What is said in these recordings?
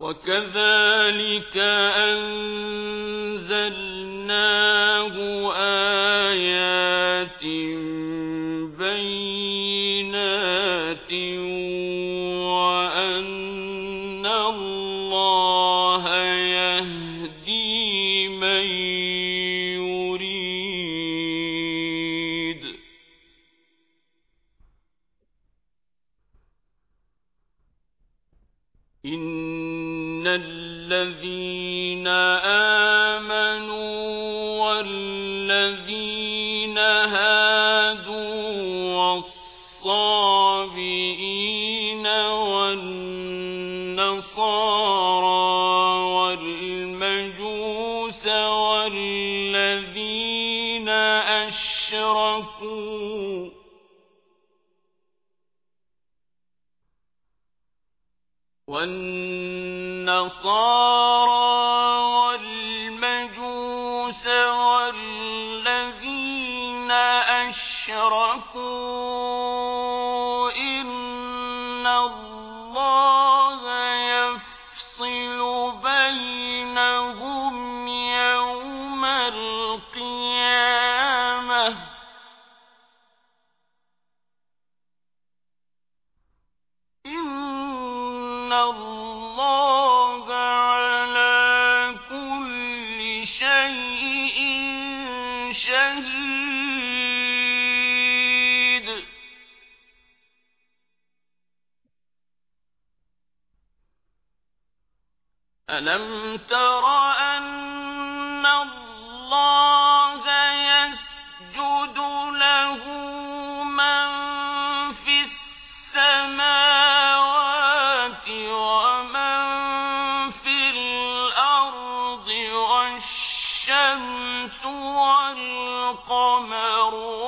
وكذلك أنزلناه آيات الذين آمنوا والذين هادوا والصابئين والنصارى والمجوس والذين أشركوا والنصارى والمجوس والذين أشركوا ألم تر أن الله يسجد له من في السماوات ومن في الأرض والقمر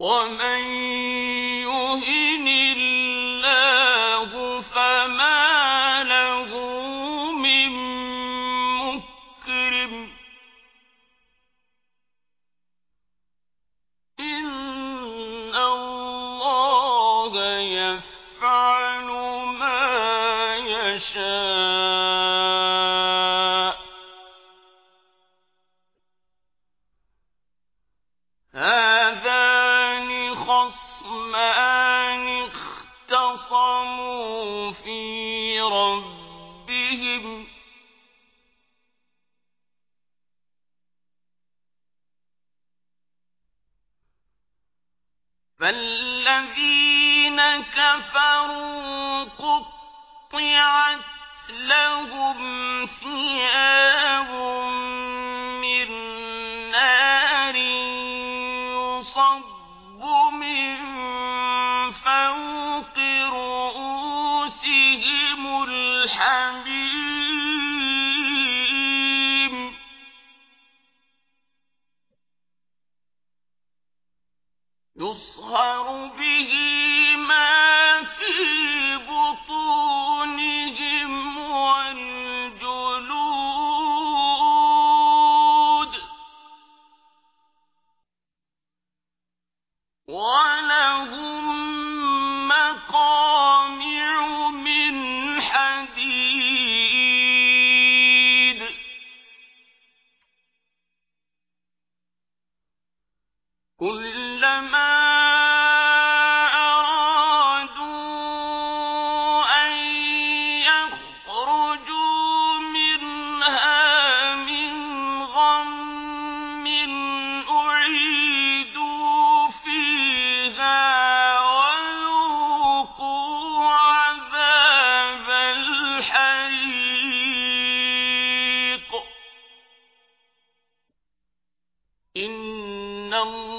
ومن يهن الله فما له من إن الله يفعل فالذين كفروا قطعت لهم ثياب من نار يصب من فوق رؤوسهم الحميم يصهر به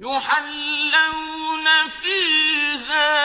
يحلون فيها